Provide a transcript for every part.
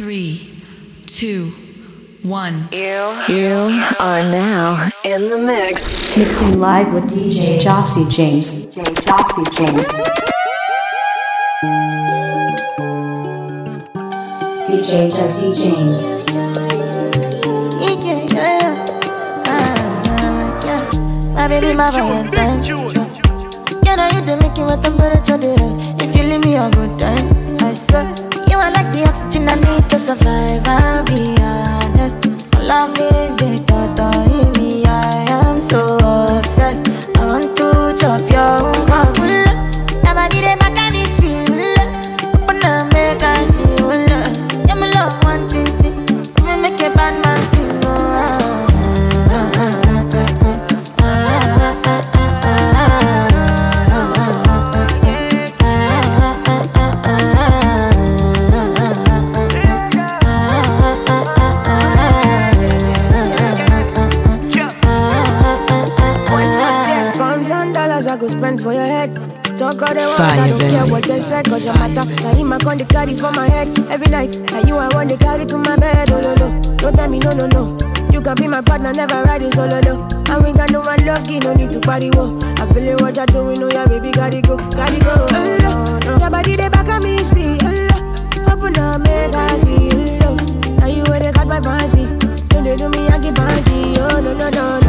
three, two, one. You, you are now in the mix. Mixing live with DJ Jossie James. DJ Jossie James. DJ Jossie James. Uh-huh, my baby, my Valentine. You I you the make it the temperature. If you leave me, I'll go down. I swear. Like the oxygen I need to survive. I'll be honest. Loving the thought of me, I am so obsessed. I want to chop your fire. I don't care what this record your matter. Now him I con the carry for my head every night. Now you are want the carry to my bed. Oh no no, don't tell me no no no. You can be my partner, never ride it solo though. And we got no one lucky, no need to party wo. I feel it what you're doing, oh yeah, baby, gotta go, gotta go. Oh, no. Your body they back at me, sweet. Oh, open up, make I see. Oh, no, now you where they got my fancy. Don't they do me, I get panty. Oh no no no.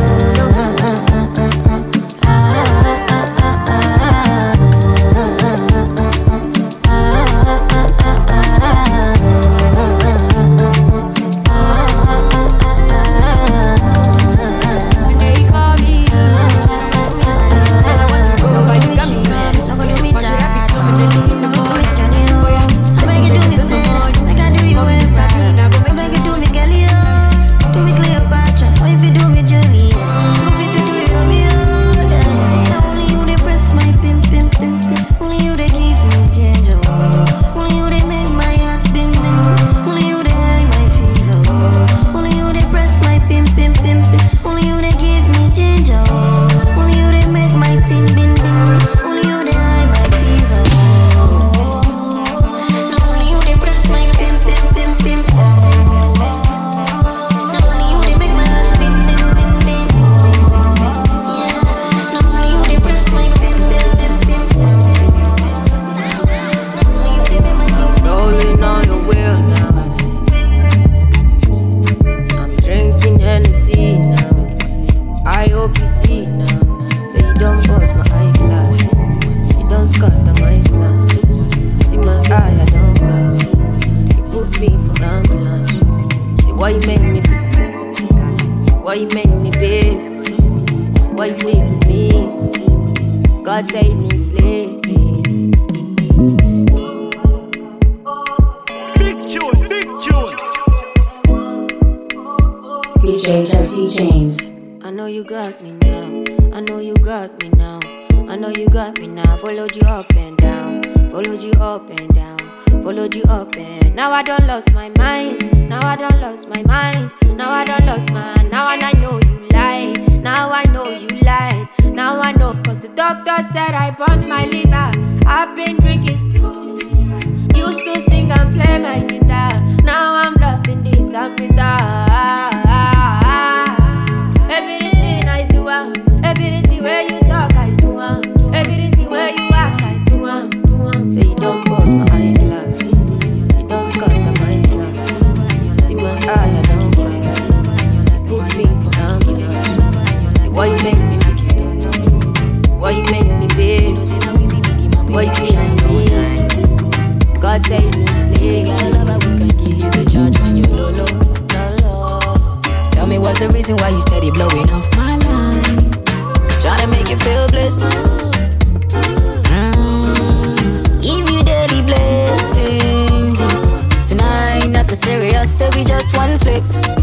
say we just one flex.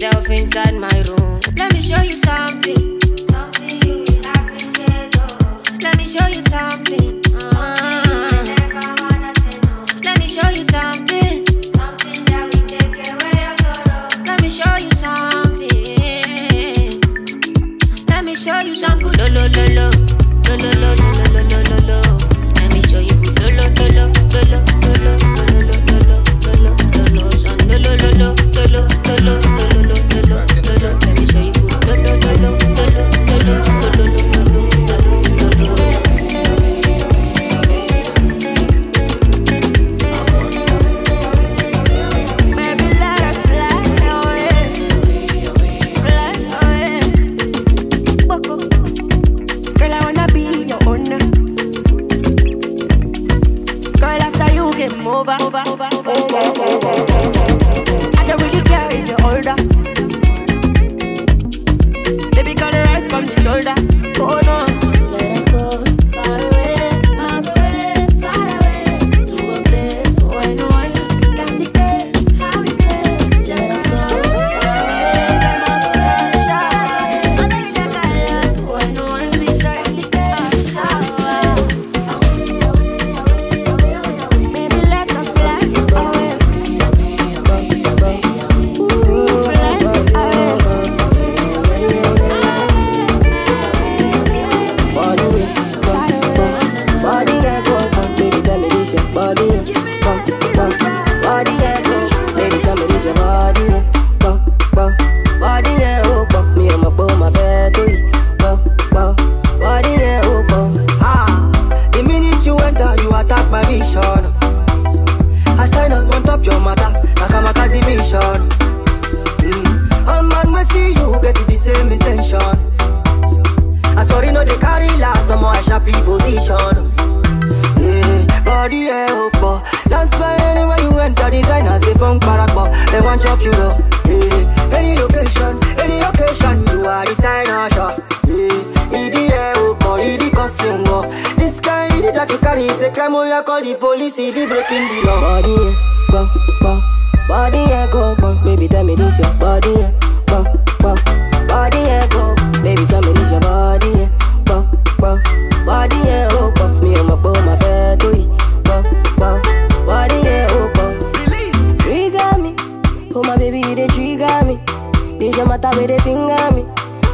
yourself inside my room. Let me show you something. Something you will appreciate. Oh. Let me show you something. You up. Yeah, any location, any location, you are the shot. Yeah, oh, idi costume. This guy, idi that you carry a crime. Oh, you call the police, idi breaking the law. Body yeah, eh, go, go. Body yeah, go, go. Baby, tell me this your body yeah, eh, go, go. Body yeah, go. Matter with the finger me.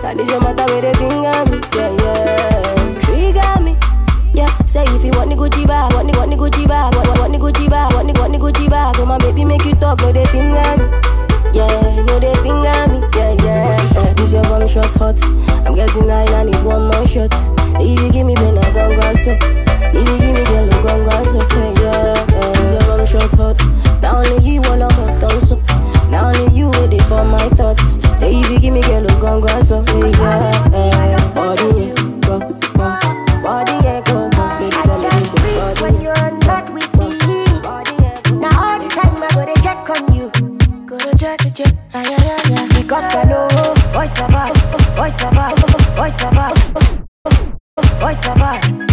Now this your matter with the finger me, yeah yeah. Trigger me. Yeah, say if you want the Gucci bag, want the want the Gucci bag, want, want the Gucci bag, want the want the Gucci bag. Oh my baby, make you talk, no they finger me. Yeah, no they finger me. Yeah, yeah. yeah. This your one shot hot. I'm getting nine, I need one more shot. If you give me ben, I gon' go so. If you give me girl, I gon' go so. Yeah, yeah. yeah. This your one shot hot. Now only you all I'm hot. Now only you waiting for my thoughts. You give me girl, I gon' go so. Yeah, yeah. yeah. Body, yeah, go, go. Body, yeah, go, go. Baby, tell me this body. when you're not with me. Now all the time I go to check on you. Go to check, check, ah, yeah, yeah, yeah. Because I know what's about, what's about, what's about, jokes about.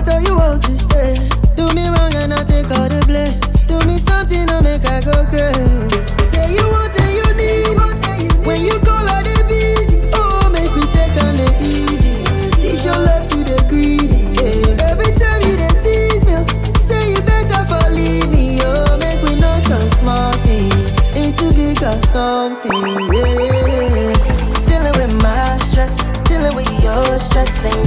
I tell you won't you stay? Do me wrong and I take all the blame. Do me something I make I go crazy. Say you want and you need. When you call all the busy, oh make me take on the easy. Teach your love to the greedy. Yeah. Every time you then tease me, say you better for leave me. Oh make me not turn small thing into big or something. Yeah. Dealing with my stress, dealing with your stress and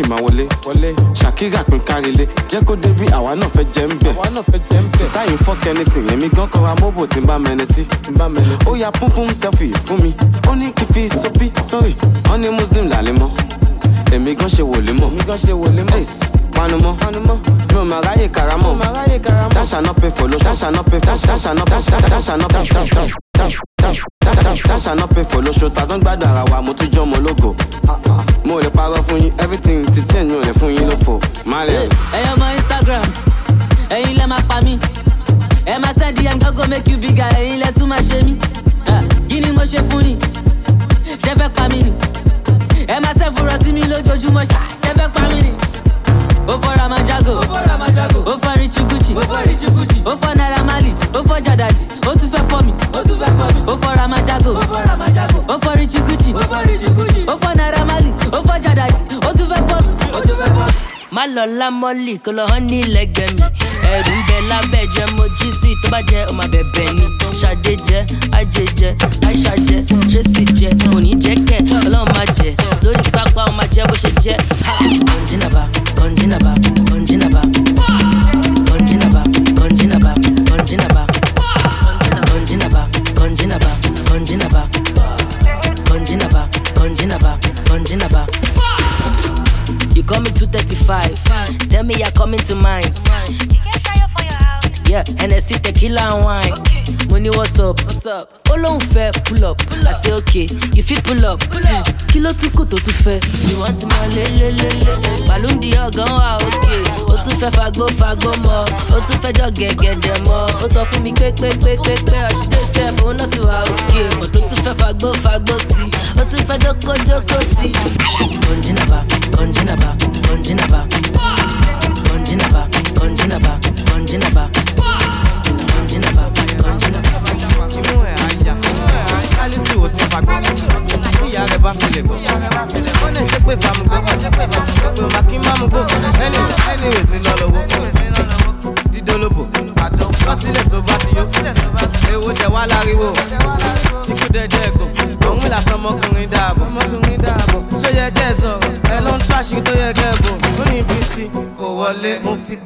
ṣì máa wọlé. Ṣàkírà pín kárílé. Jẹ́ kó débi àwa náà fẹ́ jẹ́ ń bẹ̀. Yìí fọ́k anything. Èmi gan kọra mọ́bò tí n bá mẹ́ni sí. Ó ya púnpún selfie fún mi. Ó ní kí fi sọ́bí. Sorry. Wọ́n ní muslim làlẹ́ mọ́. Èmi gan ṣe wòlé mọ́. Panumọ́. Mi ò máa ráyè karamọ́. Dáṣà náà for lóṣù dáṣà náà pay for dáṣà náà dáṣà náà dáṣà náà pay for lóṣù tàdán gbádùn ara wa mo tún jọ́ ọmọ ológo. Mo lè parọ́ fún yín everything ti change mi ò lè fún yín lófo. Lè. ẹyọ mọ instagram ẹyin lẹ máa pa mí. Ẹ máa send dm gogo make you bigger ẹyin lẹ tún máa ṣe mí. Ah, kí ni mo ṣe fún yín? Ṣe fẹ́ pa mí ni? Ẹ máa ṣe fúnra sí mi lójoojúmọ́ ṣá ṣe fẹ́ pa mí ni. Ó fọ́ra máa jágò ó fọ́ richie gucci. Ó fọ́ Naira Marley ó fọ́ jàdàdì ó tún fẹ́ fọ́ mi. Ó fọ́ra máa jágò ó fọ́ richie gucci. Ó fọ́ Naira Marley ó fọ́ jàdàdì ó tún fẹ́ fọ́ mi. Má lọ lámọ́lì kó lọ hàn ní lẹ́gbẹ̀ẹ́ mi. Ẹ̀rù ń bẹ lábẹ́ jẹ́ mo jí sí tó bá jẹ́ ọmọ bẹ̀bẹ̀ ni ṣàdé jẹ́ ajé jẹ́ aisha jẹ́ tracy jẹ́ òní jẹ́ kẹ́ ọlọ́run máa jẹ́. Lórí pápá ọmọ jẹ́ bó ṣe jẹ́. Kọ́njínàbà. Kọ́njínàbà kọ́njínàbà kọ́njínàbà. Kọ́njínàbà kọ́njínàbà kọ́njínàbà. Kọ́njínàbà kọ́njínàbà kọ́njínàbà. You call me 235. Tell me you're coming to mine. Yeah, Hennessy, tequila and wine. Money, what's up? What's up? Ó lóun fẹ́ pull up. I say okay, you fit pull up. Hmm, Kí ló tún kù tó tún? You want mọ lélelélé. Balloon di ọ̀gán wà òkè. Ó tún fẹ́ fagbó fagbó mọ́. Ó tún fẹ́ jọ gẹ̀gẹ̀dẹ̀ mọ́. Ó sọ fún mi pé pé pé pé pé ọ̀ṣìdé sẹ́ẹ̀bù ó náà ti wà òkè. Ó tún fẹ́ fagbó fagbó sí. Ó tún fẹ́ jókòó sí.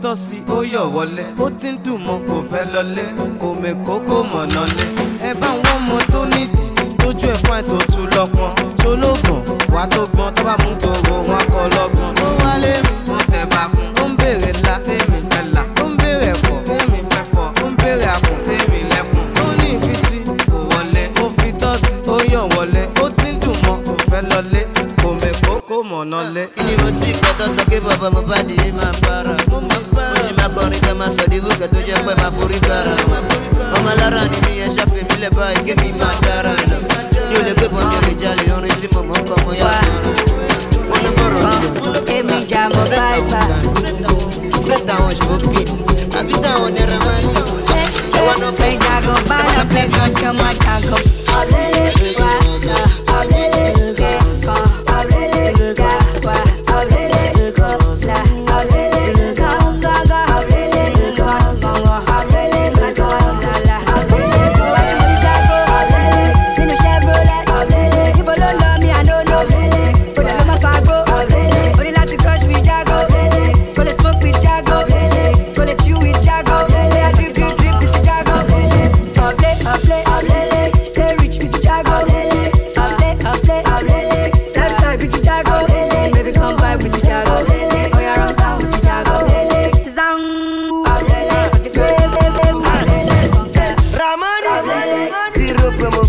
Tọ́ sí ó yọ̀ wọlé. Ó ti ń dùn mọ́ kò fẹ́ lọlé. Kò mẹ́kọ́ kò mọ̀nà lé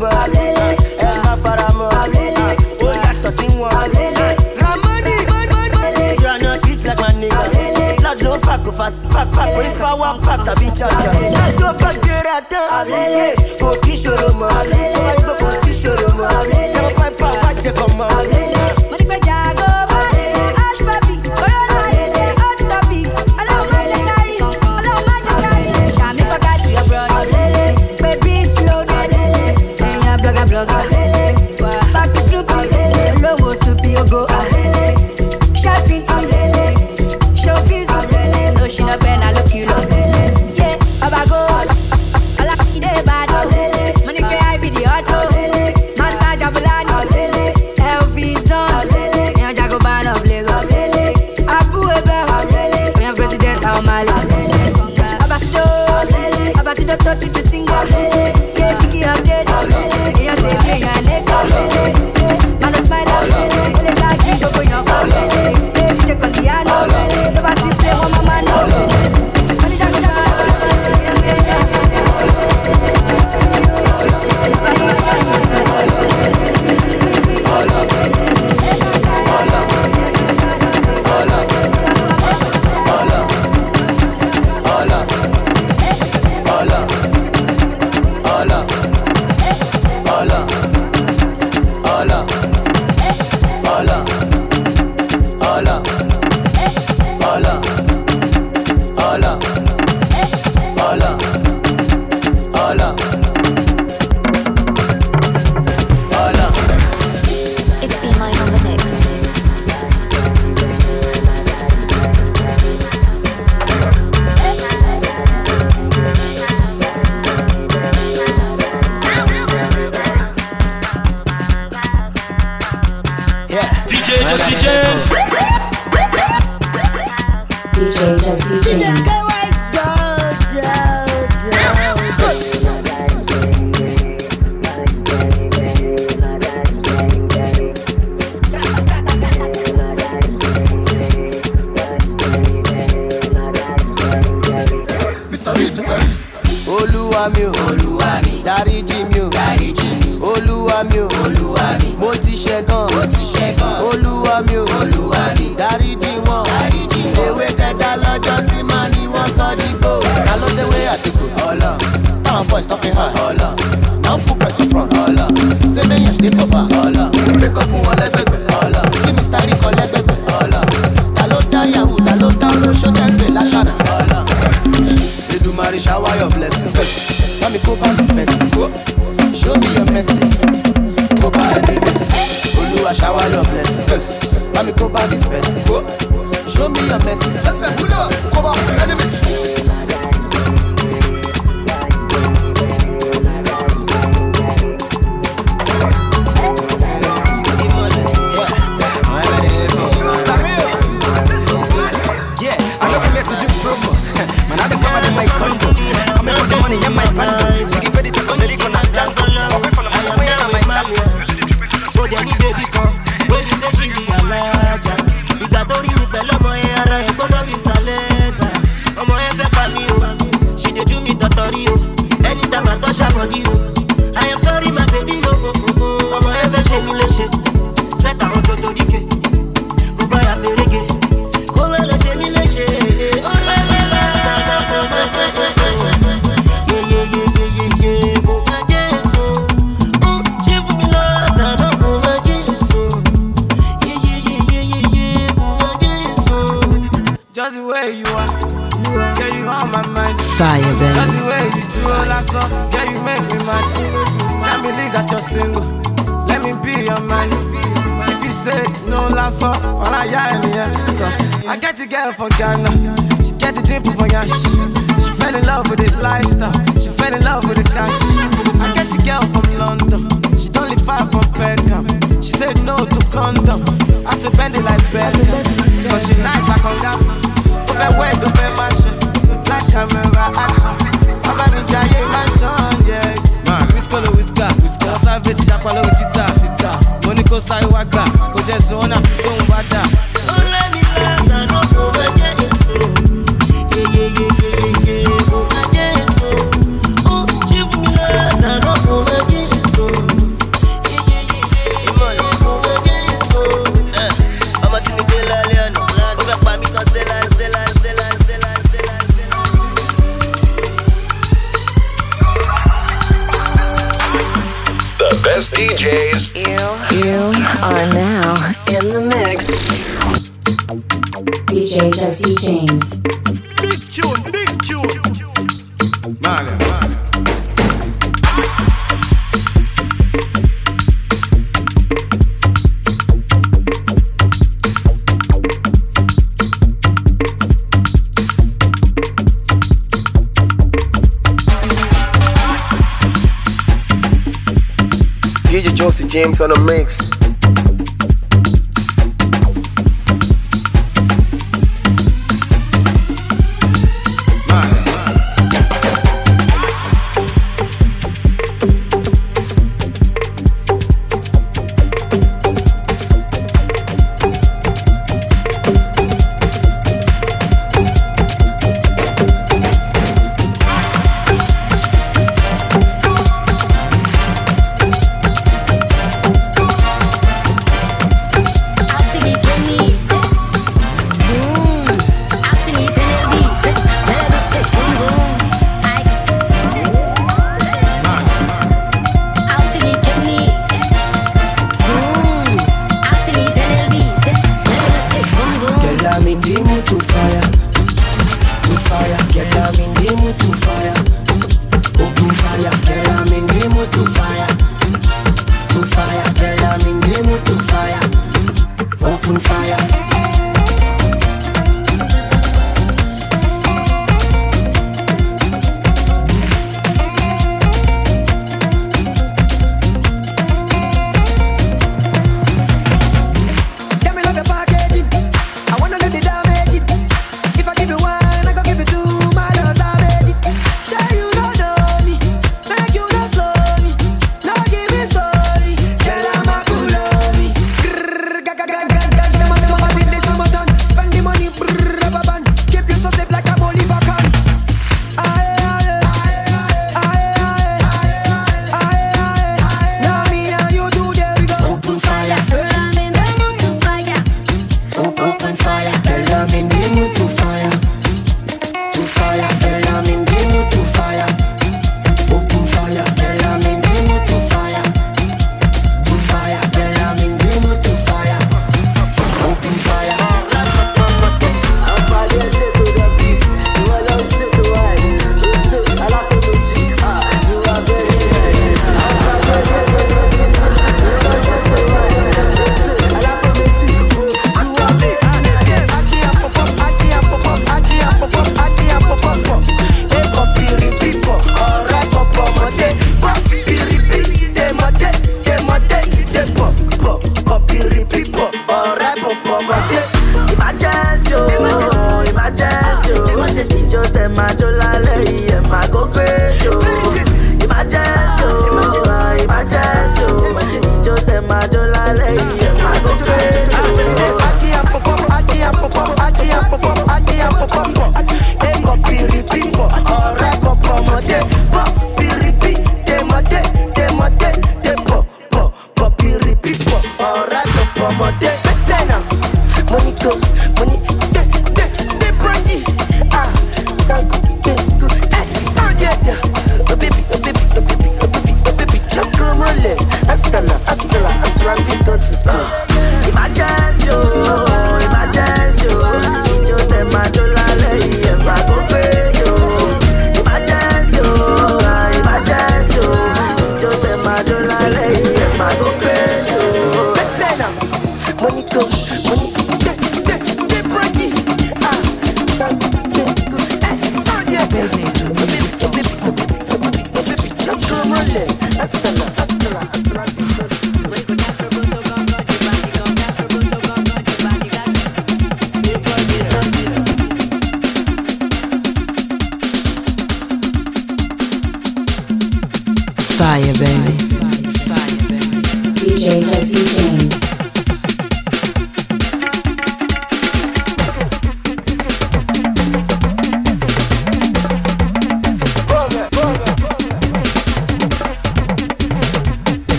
bar ẹ má fara mọ́ ó yàtọ̀ sí wọn. Ramani you are not rich like my nigga loud ló fà kó fà sí pàpà kò ní power pack tàbí jàjà. lájọ bá gbéra tán kò kí ṣòro mọ́ pé kò sí ṣòro mọ́ ẹ̀rọ pápá wá jẹ kàn mọ́. She fell in love with the cash. I get a girl from London. She don't live far from Peckham. She said no to condom. I to bend it like Beckham. Cause she nice like on gas. Open wet, open mansion. Like camera action. I'm a ninja, yeah, mansion, yeah. Man, whisker, whisker, whisker. Savage, I follow with you, tap, tap. Money go side, wagga. Go just on, don't bother. DJs. You, you are now in the mix. DJ Jesse James. Big tune. James on the mix.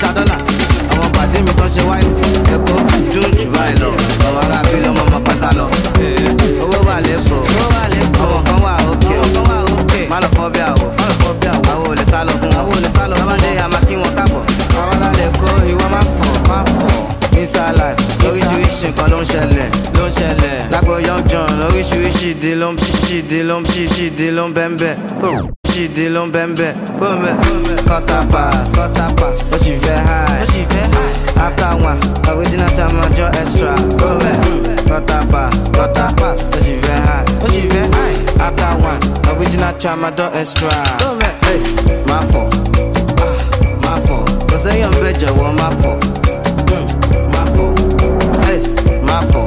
Ṣàdọ́là, àwọn pàdé mi ń ṣe wáyé. Dùn jù báyìí lọ, ọmọ ará bí lọ́mọ ọmọ pátá lọ. Eh, Owó wà lẹ́kọ̀ọ́, àwọn kan wà òkè. Má lọ fọ́ bí àwọ̀, àwọn ò lè sá lọ fún wọn. Lọ́mọdé àmà kí wọn kábọ̀. Àwọn alálẹ̀ kó ìwọ máa fọ̀, máa fọ̀. Inside life, oríṣiríṣi nǹkan ló ń ṣẹlẹ̀, ló ń ṣẹlẹ̀. Lágbo Young John, oríṣiríṣi ìdí ló ń ṣí ṣí ìdí ló ń ṣí ṣí ìdí ló ń bẹ́ẹ̀ bẹ́ẹ̀. Ṣìdí ló ń bẹ́ẹ̀ bẹ́ẹ̀. Quarter pass, quarter pass. Ó sì fẹ́ high, ó sì fẹ́ high. After one, original time ọjọ́ extra. Quarter pass, quarter pass. Ó sì fẹ́ high, ó sì fẹ́ high. After one, original time ọjọ́ extra. Face, máa fọ̀, ah, máa fọ̀. Kò sẹ́yìn bẹ́ẹ̀ jọ̀wọ́ máa fọ̀. Mm, Máa fọ̀, face, máa fọ̀,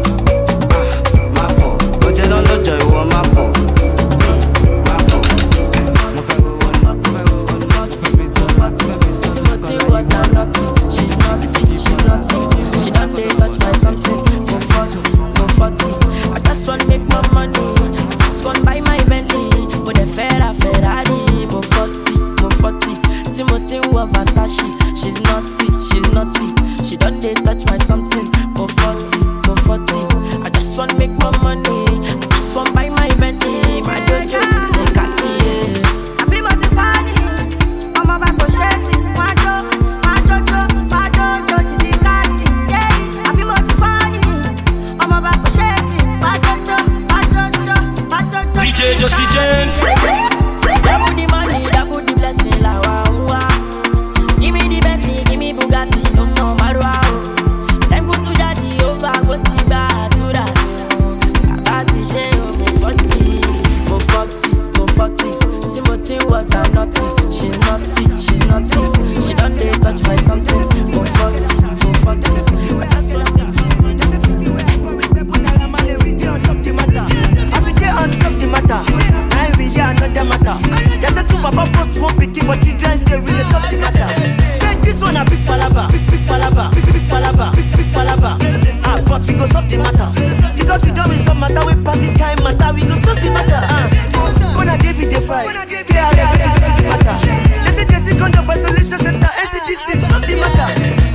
go solve the matter because we don resolve matter we pass this kind matter, we go solve the matter. Ah, when I David dey fight, KRA go discuss the matter. Jesse Jesse come for isolation center, NCDC solve the matter.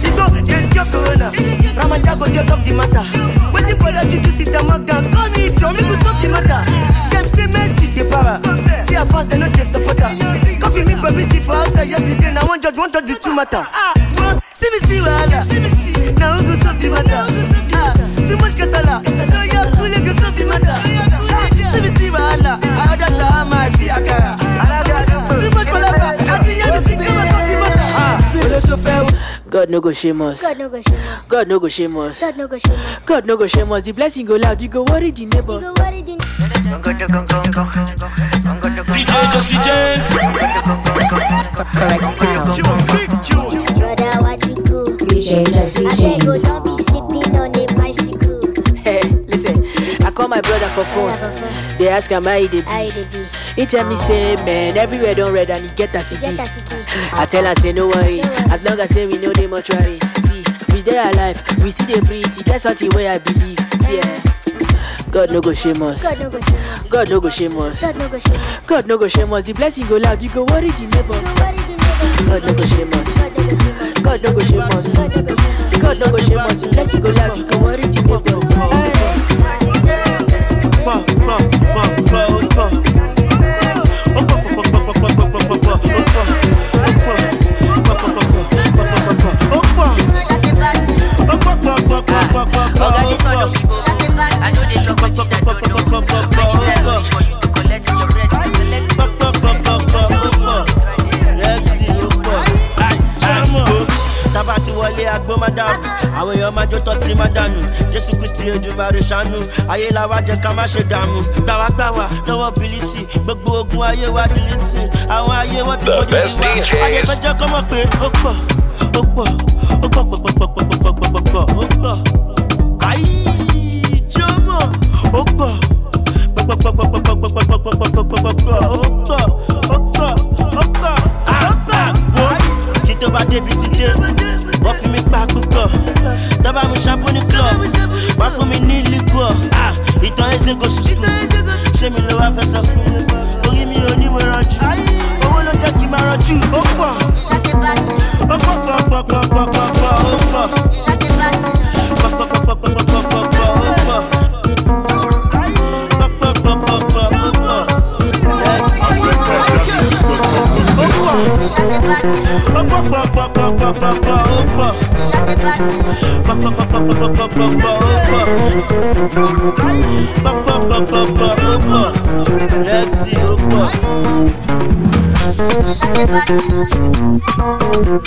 You go dey cure corona, Ramadan go dey top the matter. Wetin bother you to sit amaga, call me John, make we solve the matter. Dem say Messi dey para, see how fast dem no dey support her. Coffee me baby still for outside yesterday, na one judge one judge the two matter. Ah, well, see me see wahala, na who go solve the matter? Too much kasala, no ya kule go solve the matter. See me see wahala, I order shawarma, I see akara. Too much palava, I see yellow, see come and solve the matter. God no go shame us. God no go shame us. God no go shame us. God no go shame us. God no go shame us. The blessing go loud. You go worry the neighbors. You go worry the DJ Josie James. Brother, what Hey, listen, I call my brother for phone. They ask him how he did. He tell me say, man, everywhere don't read and he get a CD. I tell her say, no worry, as long as say we know the mortuary. See, we there alive, we still the breathe. That's what the way I believe. See, yeah. God no go shame us. God no go shame us. God no go shame us. The blessing go loud, you go worry the neighbor. God no go shame us. Каждого жимас Каждого жимас Для сиголяки говорите мне просто madam àwọn èèyàn máa jó tọ́tí má jésù kristi èdùmàrè ṣàánú. Ayé wá jẹ ká má ṣe dààmú. Gbàwágbàwá lọ́wọ́ bìlísì gbogbo ogun ayé wa dìlítì. Àwọn ayé wọn ti fojú nípa ayé fẹ́ jẹ́ kọ́mọ̀ pé ó pọ̀ ó pọ̀.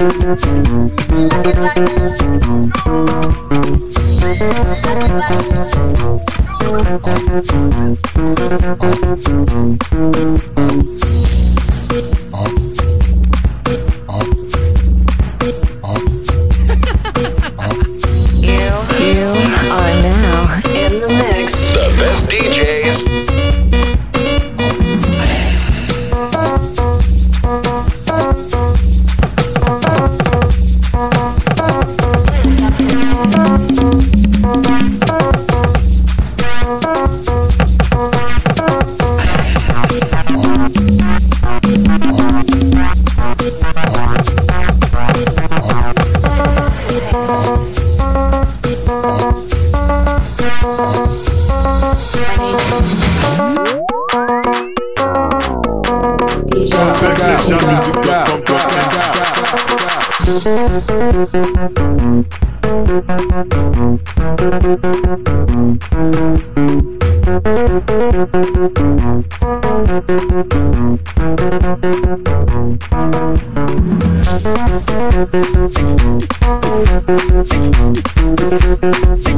Musik Thank you.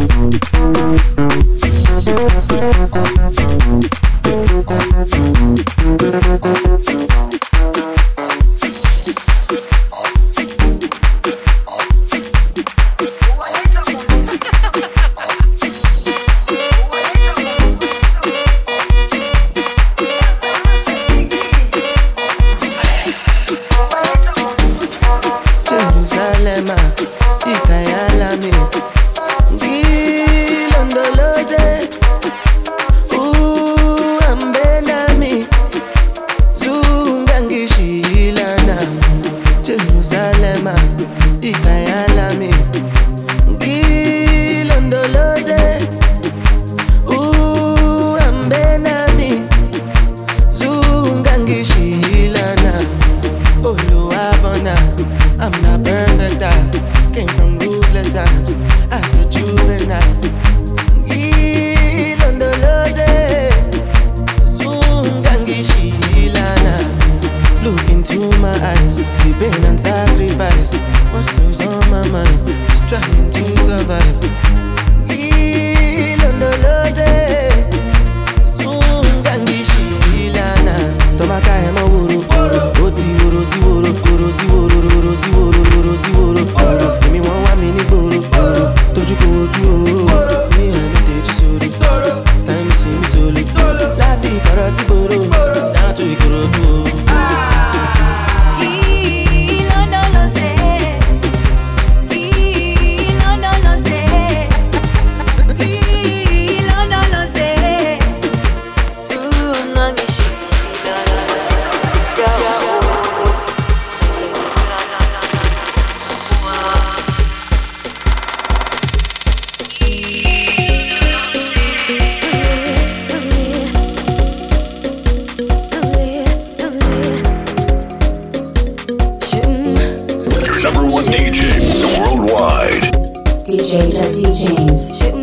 number one DJ worldwide. DJ Jesse James.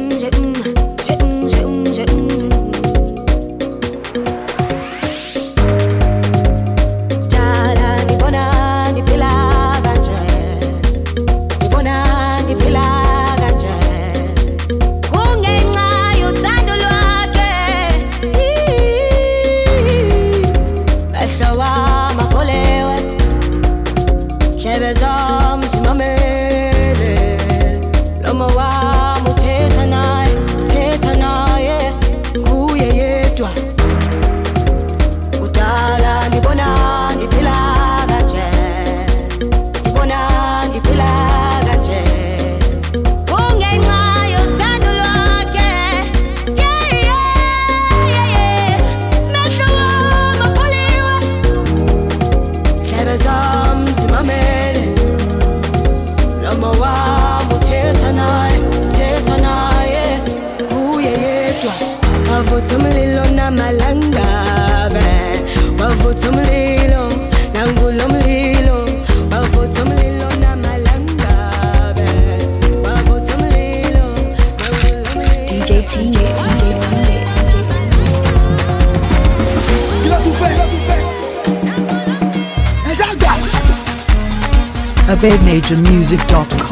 SaveMajorMusic.com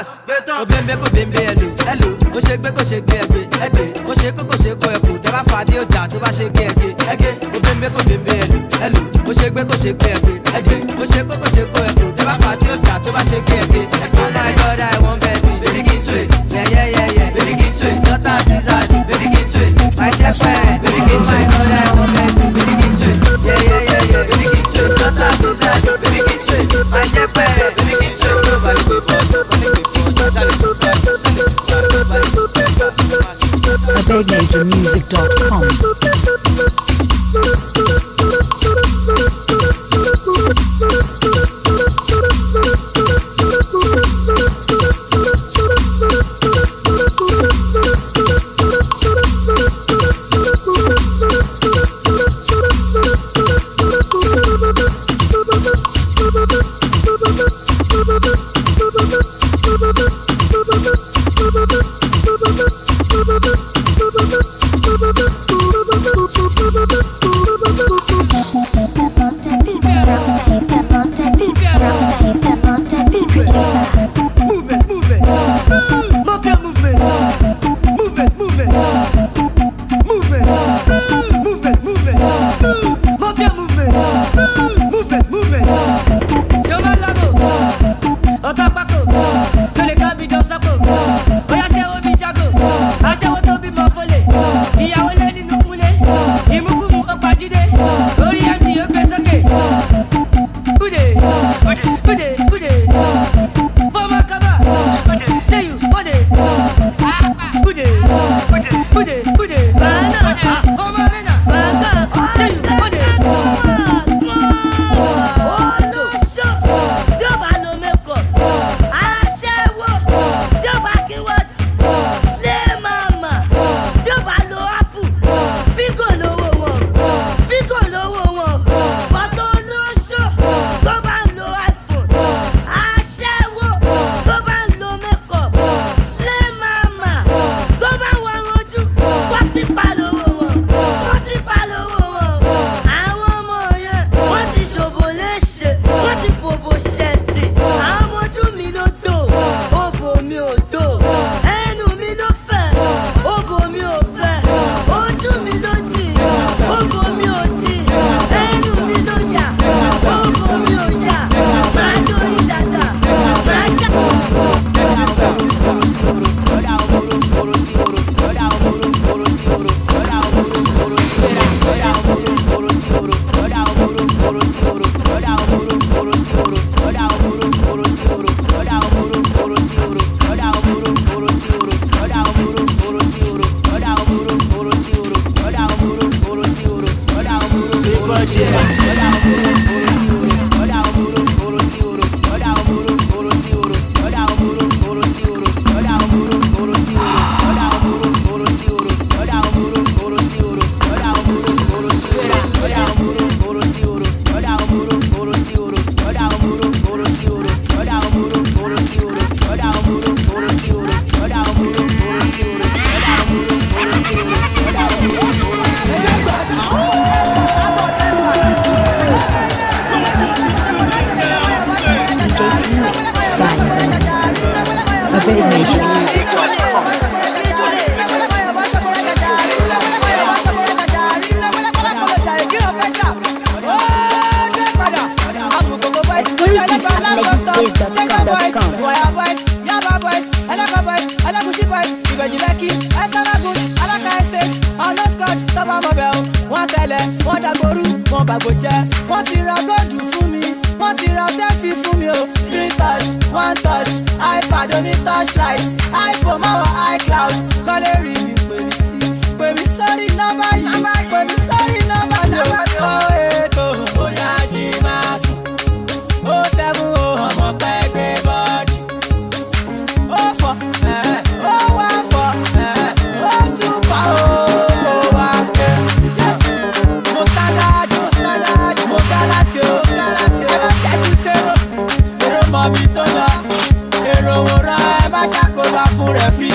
pass. Ó bẹ́ńbẹ́ kò bẹ́ńbẹ́ ẹ lò ẹ lò ó ṣe gbé kò ṣe gbé ẹ gbé ẹ gbé. Ó ṣe kó kò ṣe kó ẹ kò tẹ́ bá fa bí ó jà tó bá ṣe gbé ẹ gbé ẹ gbé. Ó bẹ́ńbẹ́ ẹ lò ẹ lò ó ṣe gbé kò ṣe gbé ẹ gbé ẹ ṣe kó kò wọ́n tẹ̀lẹ̀. Wọ́n dàgbòrú wọ́n bàgbò jẹ́. Wọ́n ti ra góòdù fún mi wọ́n ti ra tẹ́tì fún mi o. Screen touch one touch ipad oní touchlight iphone máa wọ icloud. Kọ́lé rí mi pè mí sí pè mí sórí nọ́mbà yìí pè mí sórí nọ́mbà náà. Ó ètò rẹ̀ fi.